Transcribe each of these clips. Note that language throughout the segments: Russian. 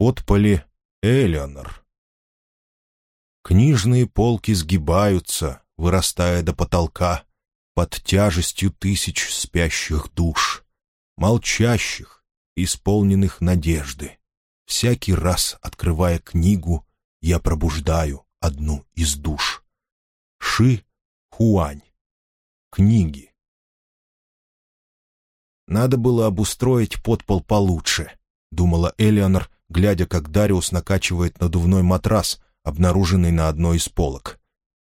подполе Элеонор. Книжные полки сгибаются, вырастая до потолка, под тяжестью тысяч спящих душ, молчащих, исполненных надежды. Всякий раз, открывая книгу, я пробуждаю одну из душ. Ши Хуань. Книги. Надо было обустроить подпол получше, думала Элеонор, глядя, как Дариус накачивает надувной матрас, обнаруженный на одной из полок.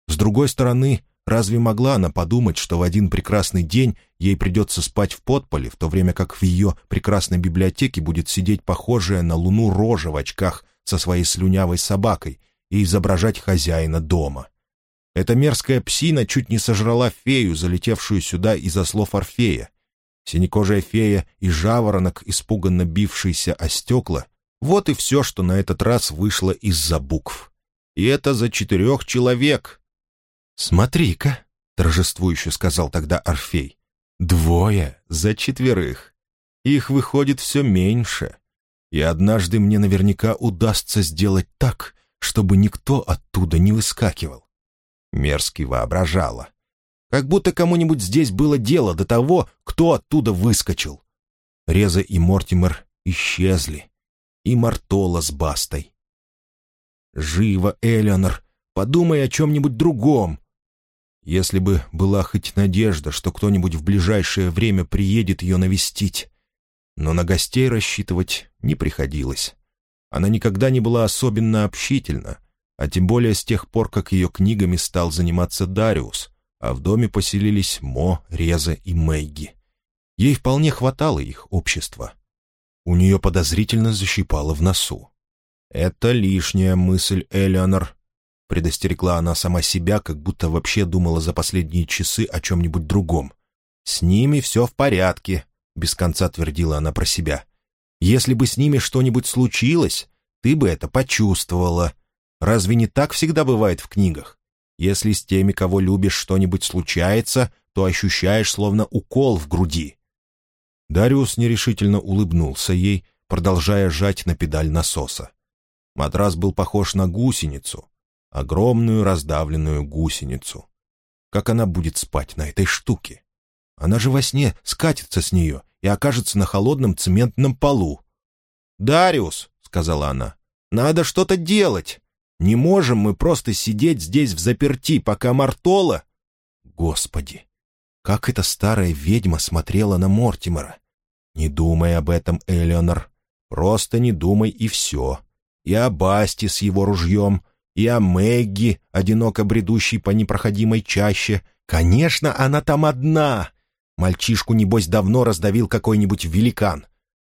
С другой стороны, разве могла она подумать, что в один прекрасный день ей придется спать в подполе, в то время как в ее прекрасной библиотеке будет сидеть похожая на луну рожа в очках со своей слюнявой собакой и изображать хозяина дома? Эта мерзкая псина чуть не сожрала фею, залетевшую сюда из-за слов Орфея. Синекожая фея и жаворонок, испуганно бившийся о стекла, вот и все, что на этот раз вышло из-за букв. И это за четырех человек. «Смотри-ка», — торжествующе сказал тогда Орфей, — «двое за четверых. Их выходит все меньше. И однажды мне наверняка удастся сделать так, чтобы никто оттуда не выскакивал». Мерзкий воображала. Как будто кому-нибудь здесь было дело до того, кто оттуда выскочил. Реза и Мортимер исчезли и Мартола с Бастой. «Живо, Элеонор, подумай о чем-нибудь другом!» Если бы была хоть надежда, что кто-нибудь в ближайшее время приедет ее навестить. Но на гостей рассчитывать не приходилось. Она никогда не была особенно общительна, а тем более с тех пор, как ее книгами стал заниматься Дариус, а в доме поселились Мо, Реза и Мэгги. Ей вполне хватало их общества. У нее подозрительно защипало в носу. «Это лишняя мысль, Элеонор», — предостерегла она сама себя, как будто вообще думала за последние часы о чем-нибудь другом. «С ними все в порядке», — без конца твердила она про себя. «Если бы с ними что-нибудь случилось, ты бы это почувствовала. Разве не так всегда бывает в книгах? Если с теми, кого любишь, что-нибудь случается, то ощущаешь словно укол в груди. Дариус нерешительно улыбнулся ей, продолжая жать на педаль насоса. Матрас был похож на гусеницу, огромную раздавленную гусеницу. Как она будет спать на этой штуке? Она же во сне скатится с нее и окажется на холодном цементном полу. «Дариус», — сказала она, — «надо что-то делать. Не можем мы просто сидеть здесь в заперти, пока Мартола...» Господи, как эта старая ведьма смотрела на Мортимера. Не думай об этом, Элеонор. Просто не думай и все. И о Басте с его ружьем, и о Мэгги, одиноко бредущей по непроходимой чаще. Конечно, она там одна. Мальчишку, небось, давно раздавил какой-нибудь великан.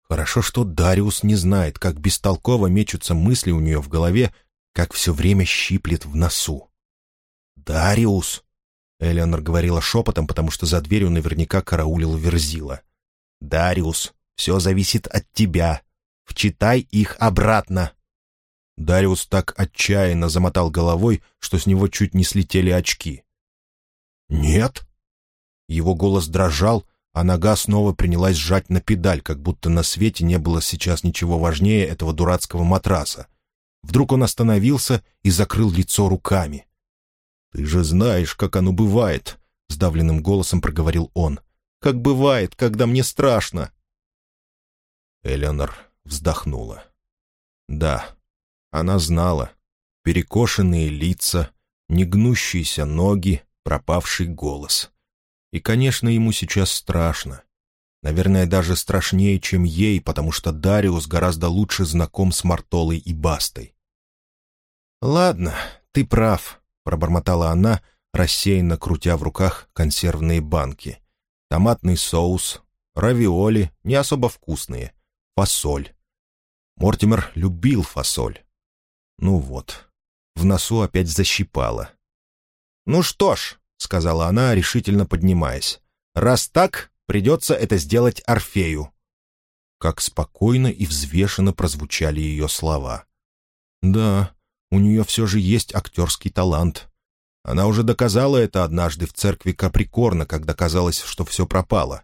Хорошо, что Дариус не знает, как бестолково мечутся мысли у нее в голове, как все время щиплет в носу. «Дариус!» Элеонор говорила шепотом, потому что за дверью наверняка караулил Верзила. «Дариус, все зависит от тебя. Вчитай их обратно». Дариус так отчаянно замотал головой, что с него чуть не слетели очки. «Нет?» Его голос дрожал, а нога снова принялась сжать на педаль, как будто на свете не было сейчас ничего важнее этого дурацкого матраса. Вдруг он остановился и закрыл лицо руками. «Ты же знаешь, как оно бывает», — сдавленным голосом проговорил он. «Как бывает, когда мне страшно». Элеонор вздохнула. Да, она знала. Перекошенные лица, негнущиеся ноги, пропавший голос. И, конечно, ему сейчас страшно. Наверное, даже страшнее, чем ей, потому что Дариус гораздо лучше знаком с Мартолой и Бастой. «Ладно, ты прав», — пробормотала она, рассеянно крутя в руках консервные банки. Томатный соус, равиоли, не особо вкусные, фасоль. Мортимер любил фасоль. Ну вот, в носу опять защипало. «Ну что ж», — сказала она, решительно поднимаясь, — «раз так, придется это сделать Орфею». Как спокойно и взвешенно прозвучали ее слова. «Да, у нее все же есть актерский талант. Она уже доказала это однажды в церкви Каприкорна, когда казалось, что все пропало.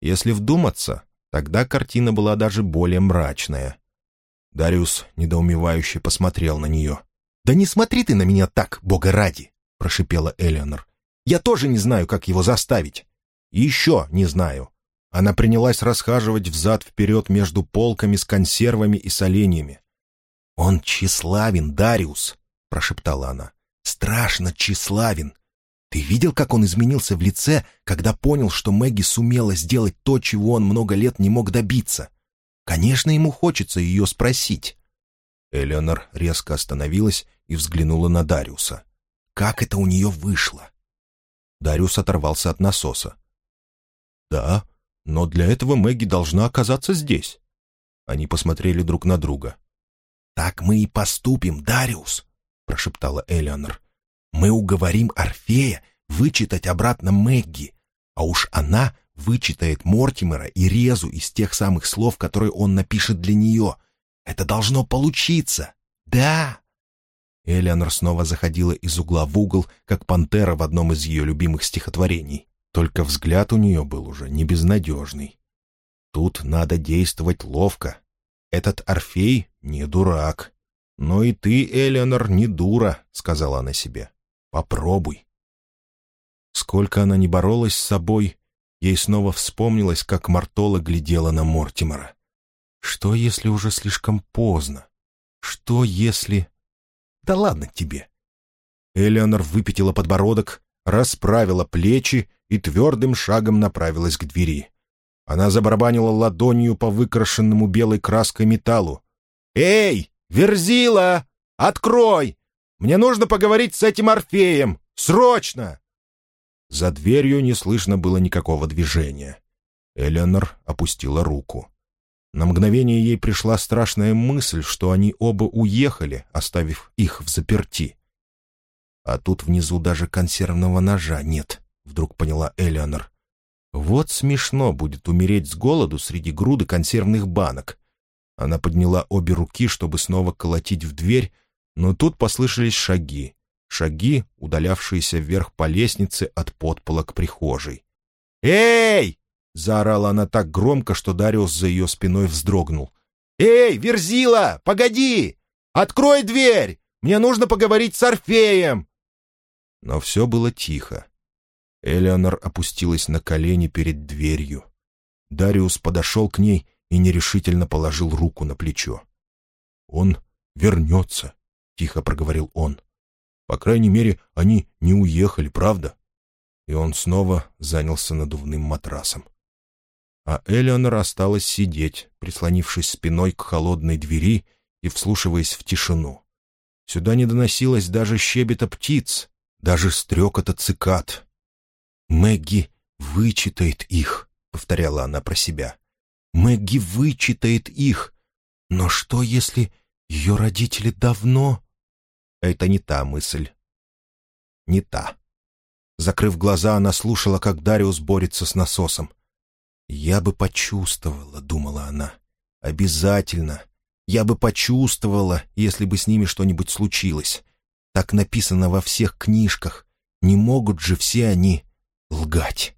Если вдуматься, тогда картина была даже более мрачная. Дариус недоумевающе посмотрел на нее. «Да не смотри ты на меня так, бога ради!» — прошипела Элеонор. «Я тоже не знаю, как его заставить. еще не знаю». Она принялась расхаживать взад-вперед между полками с консервами и соленьями. «Он тщеславен, Дариус!» — прошептала она. «Страшно тщеславен! Ты видел, как он изменился в лице, когда понял, что Мэгги сумела сделать то, чего он много лет не мог добиться? Конечно, ему хочется ее спросить». Элеонор резко остановилась и взглянула на Дариуса. «Как это у нее вышло?» Дариус оторвался от насоса. «Да, но для этого Мэгги должна оказаться здесь». Они посмотрели друг на друга. «Так мы и поступим, Дариус», — прошептала Элеонор. Мы уговорим Орфея вычитать обратно Мэгги, а уж она вычитает Мортимера и Резу из тех самых слов, которые он напишет для нее. Это должно получиться. Да!» Элеонор снова заходила из угла в угол, как пантера в одном из ее любимых стихотворений. Только взгляд у нее был уже не безнадежный. Тут надо действовать ловко. Этот Орфей не дурак. Но и ты, Элеонор, не дура, — сказала она себе. Попробуй. Сколько она не боролась с собой, ей снова вспомнилось, как Мартола глядела на Мортимера. Что, если уже слишком поздно? Что, если... Да ладно тебе. Элеонор выпятила подбородок, расправила плечи и твердым шагом направилась к двери. Она забарабанила ладонью по выкрашенному белой краской металлу. «Эй, Верзила! Открой! Мне нужно поговорить с этим Орфеем! Срочно!» За дверью не слышно было никакого движения. Элеонор опустила руку. На мгновение ей пришла страшная мысль, что они оба уехали, оставив их в заперти. А тут внизу даже консервного ножа нет, вдруг поняла Элеонор. Вот смешно будет умереть с голоду среди груды консервных банок. Она подняла обе руки, чтобы снова колотить в дверь, но тут послышались шаги. Шаги, удалявшиеся вверх по лестнице от подпола к прихожей. «Эй!» — заорала она так громко, что Дариус за ее спиной вздрогнул. «Эй, Верзила, погоди! Открой дверь! Мне нужно поговорить с Орфеем!» Но все было тихо. Элеонор опустилась на колени перед дверью. Дариус подошел к ней и нерешительно положил руку на плечо. «Он вернется», — тихо проговорил он. «По крайней мере, они не уехали, правда?» И он снова занялся надувным матрасом. А Элеонор осталась сидеть, прислонившись спиной к холодной двери и вслушиваясь в тишину. Сюда не доносилось даже щебета птиц, даже стрекота цикад. «Мэгги вычитает их», — повторяла она про себя. «Мэгги вычитает их. Но что, если ее родители давно...» Это не та мысль. Не та. Закрыв глаза, она слушала, как Дариус борется с насосом. «Я бы почувствовала», — думала она. «Обязательно. Я бы почувствовала, если бы с ними что-нибудь случилось. Так написано во всех книжках. Не могут же все они лгать».